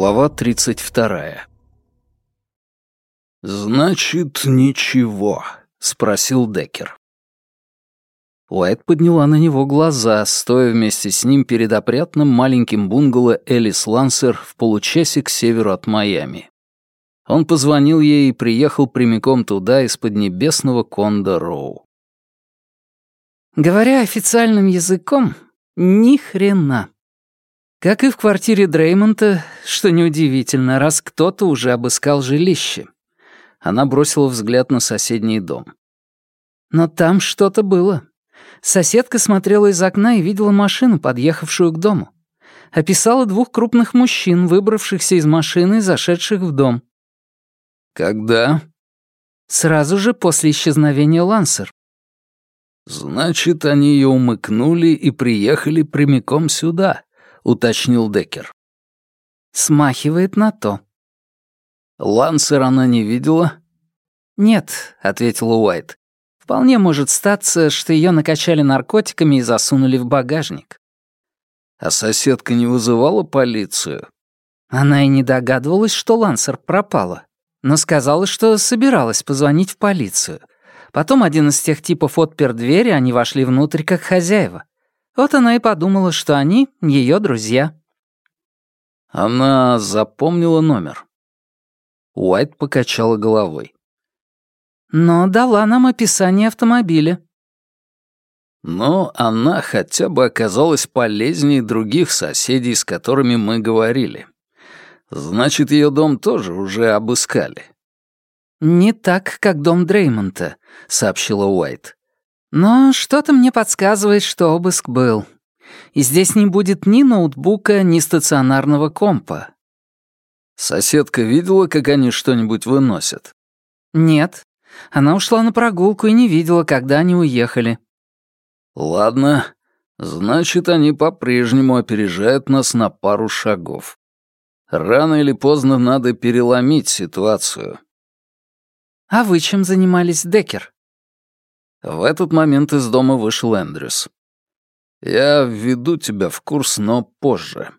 Глава 32. «Значит, ничего», — спросил Деккер. Уайт подняла на него глаза, стоя вместе с ним перед опрятным маленьким бунгало Элис Лансер в получасе к северу от Майами. Он позвонил ей и приехал прямиком туда из под небесного Конда Роу. Говоря официальным языком, ни хрена. Как и в квартире Дреймонта, что неудивительно, раз кто-то уже обыскал жилище. Она бросила взгляд на соседний дом. Но там что-то было. Соседка смотрела из окна и видела машину, подъехавшую к дому. Описала двух крупных мужчин, выбравшихся из машины и зашедших в дом. «Когда?» Сразу же после исчезновения Лансер. «Значит, они ее умыкнули и приехали прямиком сюда», — уточнил Деккер. «Смахивает на то». «Лансер она не видела?» «Нет», — ответила Уайт. «Вполне может статься, что ее накачали наркотиками и засунули в багажник». «А соседка не вызывала полицию?» Она и не догадывалась, что Лансер пропала, но сказала, что собиралась позвонить в полицию. Потом один из тех типов отпер дверь, и они вошли внутрь как хозяева. Вот она и подумала, что они — ее друзья. Она запомнила номер. Уайт покачала головой. Но дала нам описание автомобиля. Но она хотя бы оказалась полезнее других соседей, с которыми мы говорили. Значит, ее дом тоже уже обыскали. «Не так, как дом Дреймонта», — сообщила Уайт. «Но что-то мне подсказывает, что обыск был. И здесь не будет ни ноутбука, ни стационарного компа». «Соседка видела, как они что-нибудь выносят?» «Нет. Она ушла на прогулку и не видела, когда они уехали». «Ладно. Значит, они по-прежнему опережают нас на пару шагов. Рано или поздно надо переломить ситуацию». «А вы чем занимались, Деккер?» В этот момент из дома вышел Эндрюс. «Я введу тебя в курс, но позже».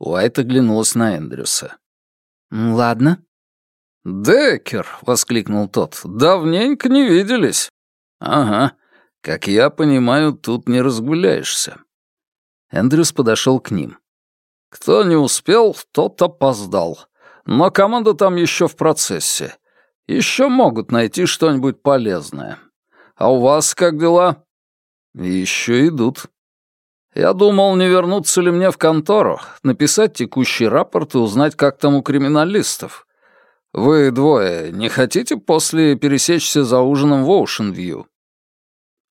Уайт оглянулась на Эндрюса. «Ладно». «Деккер!» — воскликнул тот. «Давненько не виделись». «Ага. Как я понимаю, тут не разгуляешься». Эндрюс подошел к ним. «Кто не успел, тот опоздал. Но команда там еще в процессе. Еще могут найти что-нибудь полезное. А у вас как дела?» «Еще идут». «Я думал, не вернуться ли мне в контору, написать текущий рапорт и узнать, как там у криминалистов. Вы двое не хотите после пересечься за ужином в Оушенвью?»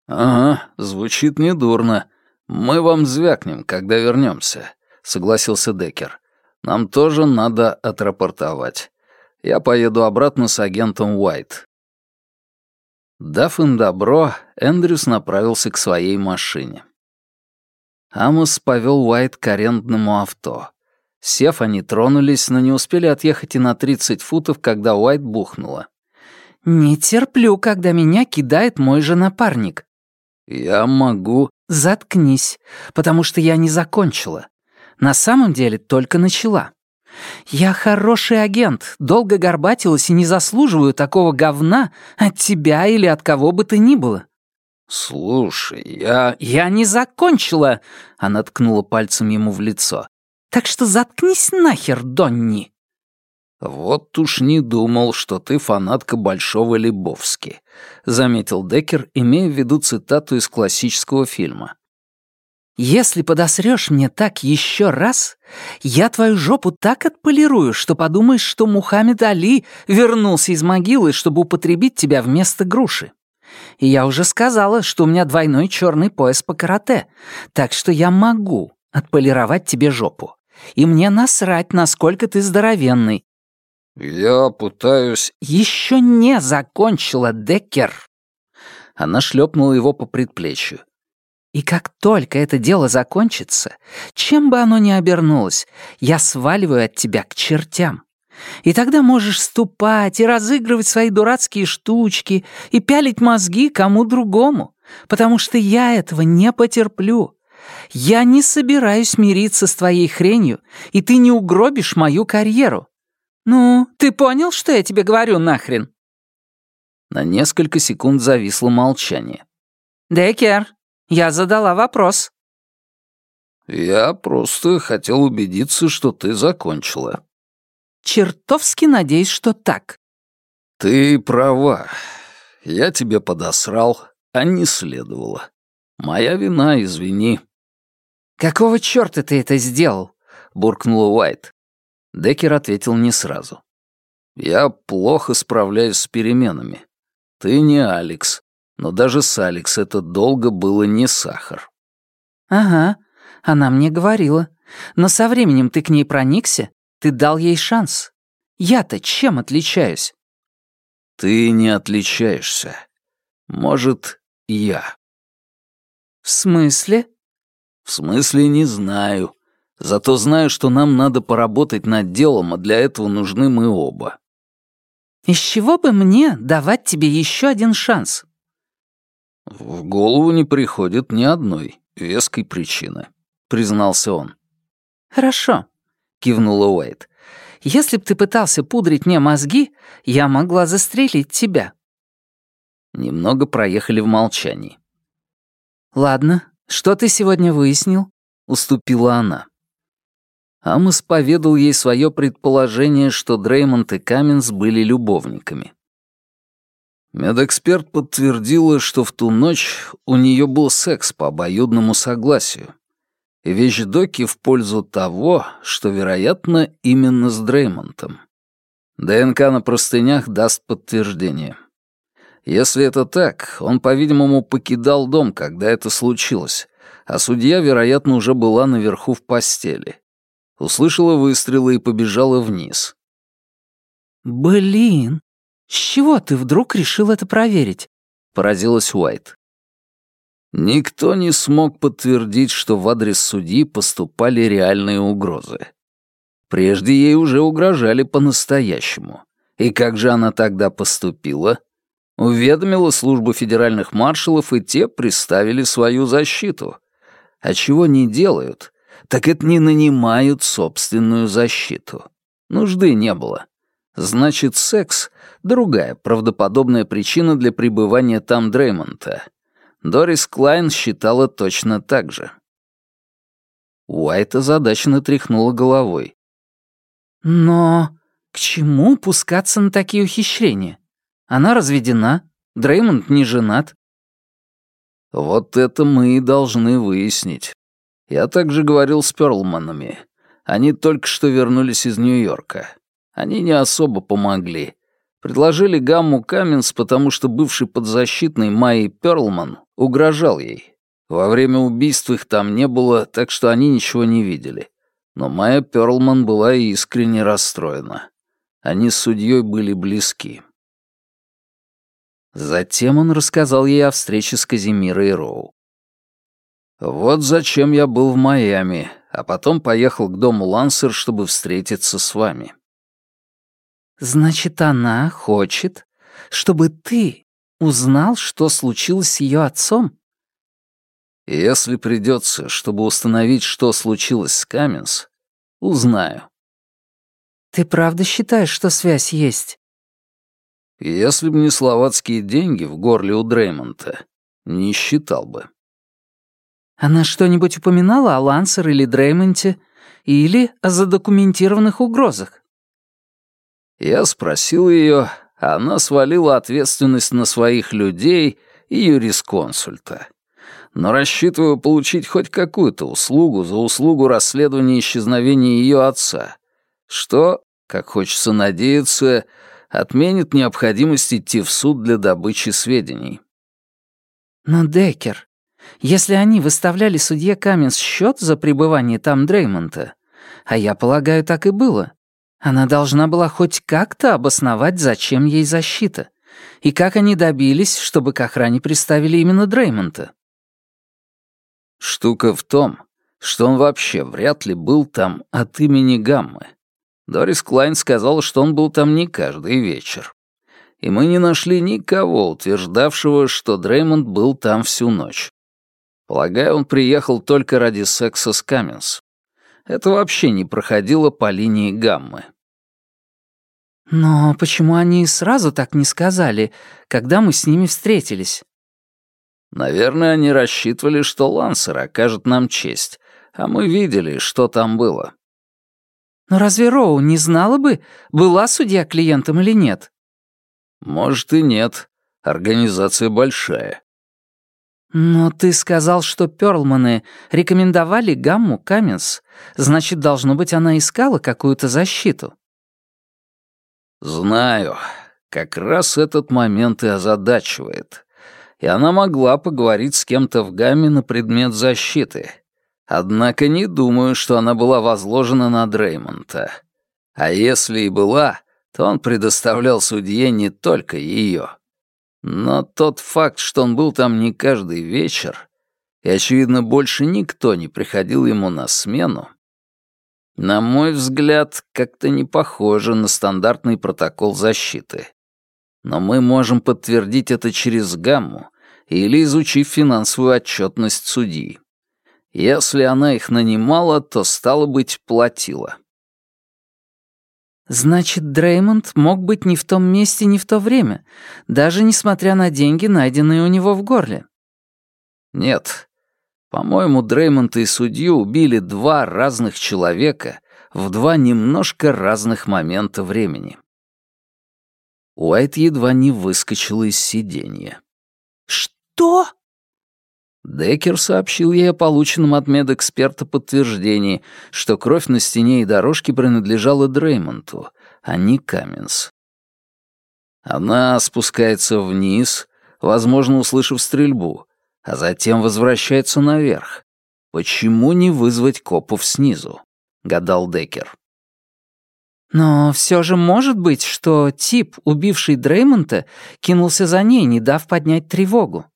«Ага, звучит недурно. Мы вам звякнем, когда вернемся», — согласился Деккер. «Нам тоже надо отрапортовать». Я поеду обратно с агентом Уайт». Дав им добро, Эндрюс направился к своей машине. Амос повел Уайт к арендному авто. Сев, они тронулись, но не успели отъехать и на 30 футов, когда Уайт бухнула. «Не терплю, когда меня кидает мой же напарник». «Я могу...» «Заткнись, потому что я не закончила. На самом деле только начала. «Я хороший агент, долго горбатилась и не заслуживаю такого говна от тебя или от кого бы то ни было». «Слушай, я...» «Я не закончила!» — она ткнула пальцем ему в лицо. «Так что заткнись нахер, Донни!» «Вот уж не думал, что ты фанатка Большого Лебовски», — заметил Деккер, имея в виду цитату из классического фильма. Если подосрёшь мне так еще раз, я твою жопу так отполирую, что подумаешь, что Мухаммед Али вернулся из могилы, чтобы употребить тебя вместо груши. И я уже сказала, что у меня двойной черный пояс по карате, так что я могу отполировать тебе жопу. И мне насрать, насколько ты здоровенный. Я пытаюсь... Еще не закончила, Деккер. Она шлепнула его по предплечью. И как только это дело закончится, чем бы оно ни обернулось, я сваливаю от тебя к чертям. И тогда можешь ступать и разыгрывать свои дурацкие штучки и пялить мозги кому другому, потому что я этого не потерплю. Я не собираюсь мириться с твоей хренью, и ты не угробишь мою карьеру. Ну, ты понял, что я тебе говорю нахрен?» На несколько секунд зависло молчание. «Деккер, я задала вопрос». «Я просто хотел убедиться, что ты закончила». «Чертовски надеюсь, что так». «Ты права. Я тебе подосрал, а не следовало. Моя вина, извини». «Какого чёрта ты это сделал?» — буркнула Уайт. Деккер ответил не сразу. «Я плохо справляюсь с переменами. Ты не Алекс, но даже с Алекс это долго было не сахар». «Ага, она мне говорила. Но со временем ты к ней проникся, ты дал ей шанс. Я-то чем отличаюсь?» «Ты не отличаешься. Может, я». «В смысле?» «В смысле не знаю. Зато знаю, что нам надо поработать над делом, а для этого нужны мы оба». «Из чего бы мне давать тебе еще один шанс?» «В голову не приходит ни одной веской причины», — признался он. «Хорошо», — кивнула Уэйт. «Если б ты пытался пудрить мне мозги, я могла застрелить тебя». Немного проехали в молчании. «Ладно, что ты сегодня выяснил?» — уступила она. Амос поведал ей свое предположение, что Дреймонд и Каменс были любовниками. Медэксперт подтвердила, что в ту ночь у нее был секс по обоюдному согласию. И вещдоки в пользу того, что, вероятно, именно с Дреймонтом. ДНК на простынях даст подтверждение. Если это так, он, по-видимому, покидал дом, когда это случилось, а судья, вероятно, уже была наверху в постели. Услышала выстрелы и побежала вниз. «Блин, с чего ты вдруг решил это проверить?» — поразилась Уайт. Никто не смог подтвердить, что в адрес судьи поступали реальные угрозы. Прежде ей уже угрожали по-настоящему. И как же она тогда поступила? Уведомила службу федеральных маршалов, и те приставили свою защиту. А чего не делают, так это не нанимают собственную защиту. Нужды не было. Значит, секс — другая правдоподобная причина для пребывания там Дреймонта. Дорис Клайн считала точно так же. Уайт озадаченно тряхнула головой. «Но к чему пускаться на такие ухищрения? Она разведена, Дреймонд не женат». «Вот это мы и должны выяснить. Я также говорил с Перлманами. Они только что вернулись из Нью-Йорка. Они не особо помогли. Предложили Гамму Каменс, потому что бывший подзащитный Майи Перлман угрожал ей. Во время убийств их там не было, так что они ничего не видели. Но Майя Перлман была искренне расстроена. Они с судьей были близки. Затем он рассказал ей о встрече с Казимирой Роу. «Вот зачем я был в Майами, а потом поехал к дому Лансер, чтобы встретиться с вами». «Значит, она хочет, чтобы ты узнал, что случилось с ее отцом?» «Если придется, чтобы установить, что случилось с Каменс, узнаю». «Ты правда считаешь, что связь есть?» «Если бы не словацкие деньги в горле у Дреймонта, не считал бы». «Она что-нибудь упоминала о Лансер или Дреймонте или о задокументированных угрозах?» Я спросил ее, она свалила ответственность на своих людей и юрисконсульта. Но рассчитываю получить хоть какую-то услугу за услугу расследования исчезновения ее отца, что, как хочется надеяться, отменит необходимость идти в суд для добычи сведений. Но, Деккер, если они выставляли судье Каменс счет за пребывание там Дреймонта, а я полагаю, так и было, она должна была хоть как-то обосновать, зачем ей защита, и как они добились, чтобы к охране приставили именно Дреймонта. Штука в том, что он вообще вряд ли был там от имени Гаммы. Дорис Клайн сказала, что он был там не каждый вечер. И мы не нашли никого, утверждавшего, что Дреймонд был там всю ночь. Полагаю, он приехал только ради секса с Каменс. Это вообще не проходило по линии гаммы. «Но почему они сразу так не сказали, когда мы с ними встретились?» «Наверное, они рассчитывали, что Лансер окажет нам честь, а мы видели, что там было». «Но разве Роу не знала бы, была судья клиентом или нет?» «Может и нет. Организация большая». «Но ты сказал, что Пёрлманы рекомендовали Гамму Каменс. Значит, должно быть, она искала какую-то защиту». «Знаю. Как раз этот момент и озадачивает. И она могла поговорить с кем-то в гамме на предмет защиты. Однако не думаю, что она была возложена на Дреймонта. А если и была, то он предоставлял судье не только ее. Но тот факт, что он был там не каждый вечер, и, очевидно, больше никто не приходил ему на смену, на мой взгляд, как-то не похоже на стандартный протокол защиты. Но мы можем подтвердить это через гамму или изучив финансовую отчетность судьи. Если она их нанимала, то, стало быть, платила. Значит, Дреймонд мог быть не в том месте, не в то время, даже несмотря на деньги, найденные у него в горле. Нет, по-моему, Дреймонта и судью убили два разных человека в два немножко разных момента времени. Уайт едва не выскочила из сиденья. «Что?» Деккер сообщил ей о полученном от медэксперта подтверждении, что кровь на стене и дорожке принадлежала Дреймонту, а не Каменс. Она спускается вниз, возможно, услышав стрельбу, а затем возвращается наверх. Почему не вызвать копов снизу? гадал Деккер. Но все же может быть, что тип, убивший Дреймонта, кинулся за ней, не дав поднять тревогу.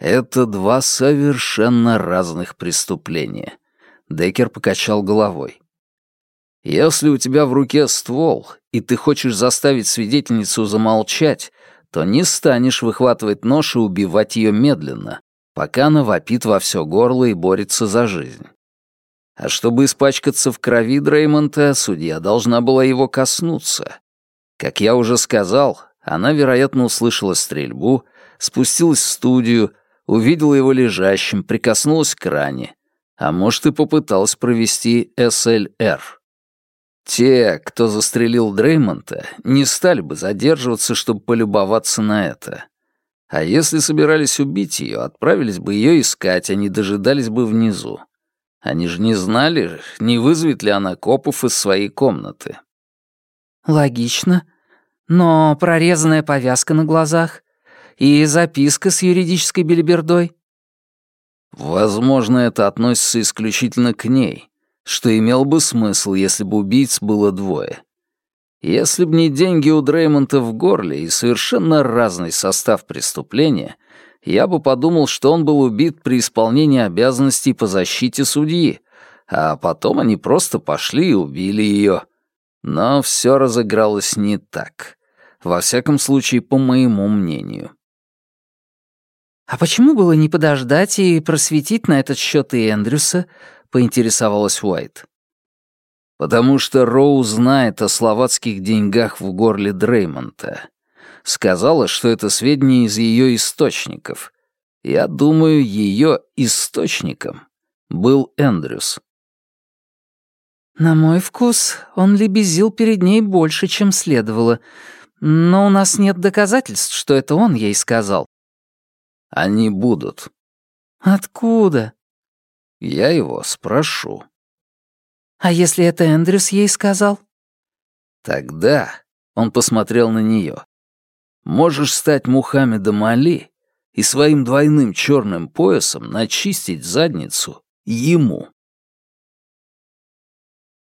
Это два совершенно разных преступления. Деккер покачал головой. Если у тебя в руке ствол, и ты хочешь заставить свидетельницу замолчать, то не станешь выхватывать нож и убивать ее медленно, пока она вопит во все горло и борется за жизнь. А чтобы испачкаться в крови Дреймонта, судья должна была его коснуться. Как я уже сказал, она, вероятно, услышала стрельбу, спустилась в студию, увидела его лежащим, прикоснулась к ране, а может и попыталась провести СЛР. Те, кто застрелил Дреймонта, не стали бы задерживаться, чтобы полюбоваться на это. А если собирались убить ее, отправились бы ее искать, а не дожидались бы внизу. Они же не знали, не вызовет ли она копов из своей комнаты. Логично. Но прорезанная повязка на глазах и записка с юридической белибердой? Возможно, это относится исключительно к ней что имел бы смысл, если бы убийц было двое. Если б не деньги у Дреймонта в горле и совершенно разный состав преступления, я бы подумал, что он был убит при исполнении обязанностей по защите судьи, а потом они просто пошли и убили ее. Но все разыгралось не так. Во всяком случае, по моему мнению. А почему было не подождать и просветить на этот счет и Эндрюса, — поинтересовалась Уайт. «Потому что Роу знает о словацких деньгах в горле Дреймонта. Сказала, что это сведения из ее источников. Я думаю, ее источником был Эндрюс». «На мой вкус, он лебезил перед ней больше, чем следовало. Но у нас нет доказательств, что это он ей сказал». «Они будут». «Откуда?» Я его спрошу. А если это Эндрюс ей сказал? Тогда он посмотрел на нее. Можешь стать Мухаммедом Али и своим двойным черным поясом начистить задницу ему.